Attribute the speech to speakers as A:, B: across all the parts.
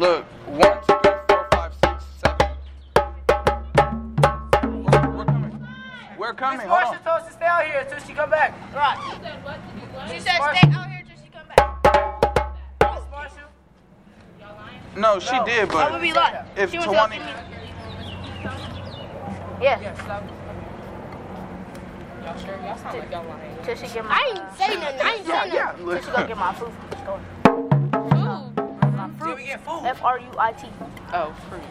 A: Look, one, two, three, four, five, six, seven. We're coming.
B: We're
A: coming.
B: Miss
A: Marsha
B: told us to stay out here until she come back.
C: All right. She said
B: what to do? What?
C: She said stay out here until she come back.
B: Miss Marsha? Y'all lying?
A: No, she
B: no.
A: did,
C: but. I
A: would
C: be lying.
A: If
C: she 20. Yeah.
B: yeah.
D: Y'all sure? Y'all sound like y'all lying.
C: I ain't saying nothing. I ain't
A: saying
C: nothing. Till she go get my food from the store.
B: We get food.
C: F R U I T.
D: Oh, fruit.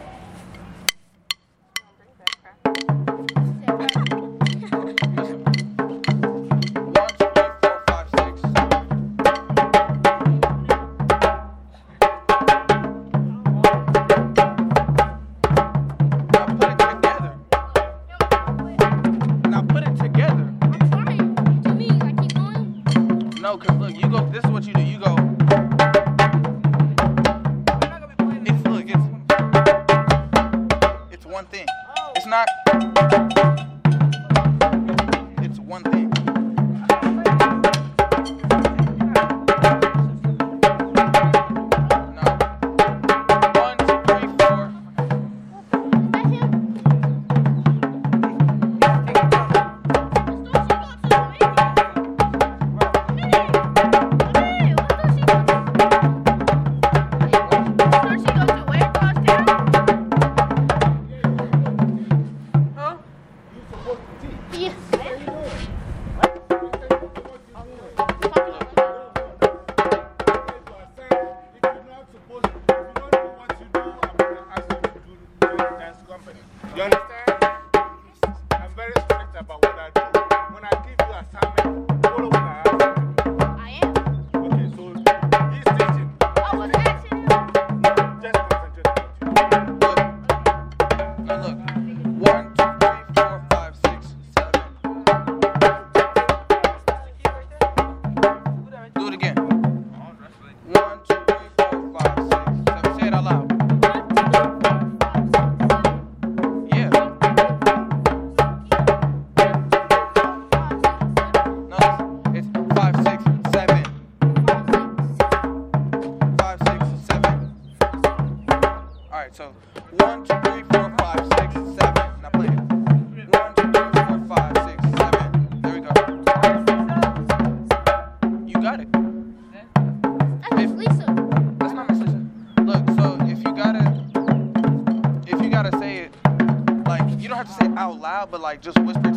A: Not. But like just whisper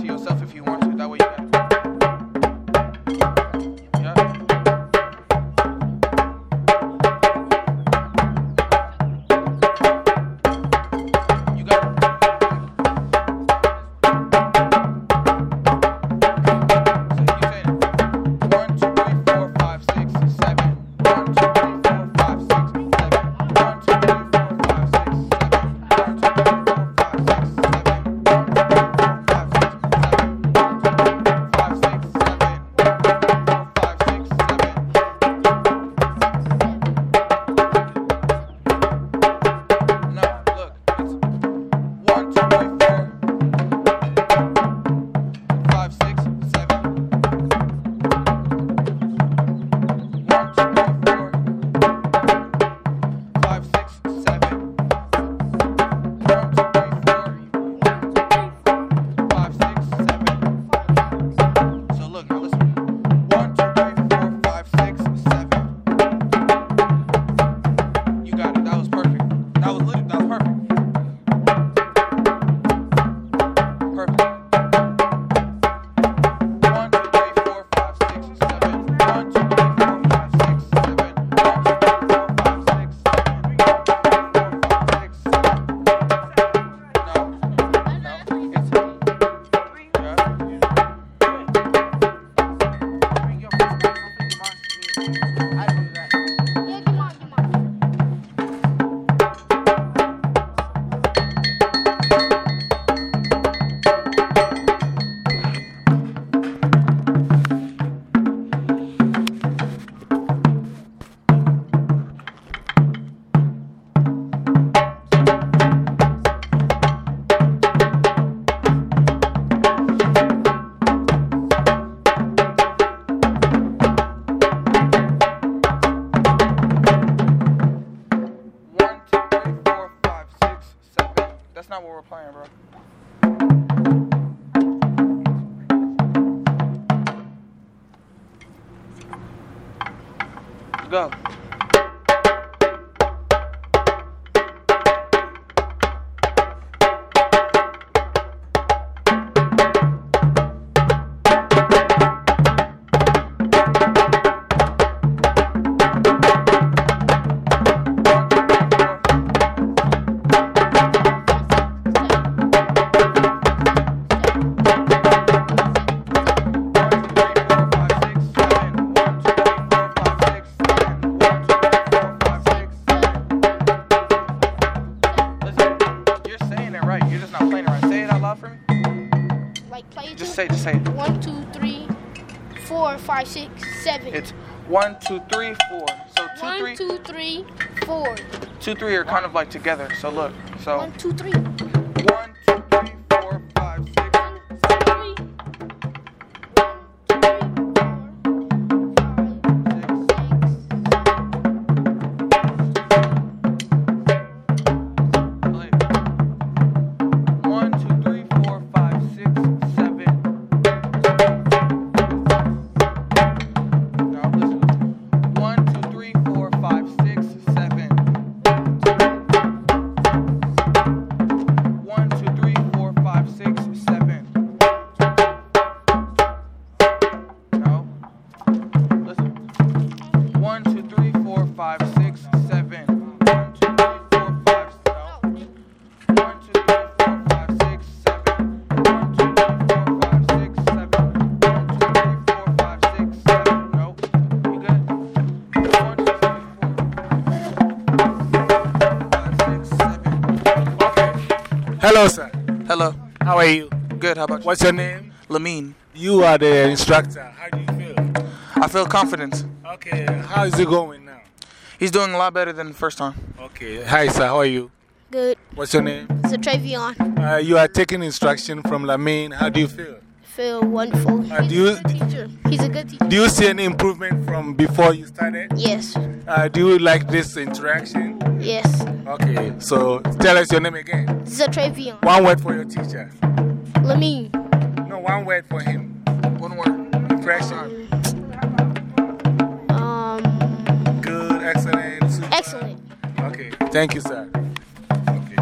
A: go.
C: Four, five, six, seven.
A: It's one, two, three, four. So two,
C: One,
A: three,
C: two, three, four.
A: two, three are kind of like together. So look. So
C: One, two, three.
A: one,
E: Hello, sir.
A: Hello.
E: How are you?
A: Good. How about you?
E: What's your name?
A: Lamine.
E: You are the instructor. How do you feel?
A: I feel confident.
E: Okay. How is it going now?
A: He's doing a lot better than the first time.
E: Okay. Hi, sir. How are you?
C: Good.
E: What's your name?
C: It's a Travion.
E: Uh, you are taking instruction from Lamine. How do you feel?
C: Feel wonderful.
E: Uh,
C: He's
E: do you-
C: a good teacher. He's a good teacher.
E: Do you see any improvement from before you started?
C: Yes.
E: Uh, do you like this interaction?
C: Yes.
E: Okay. So tell us your name again.
C: This a Travion.
E: One word for your teacher.
C: Lamine.
E: No, one word for him.
A: One word.
E: Impression.
C: Um,
E: Good, excellent. super.
C: excellent.
E: Okay. Thank you, sir.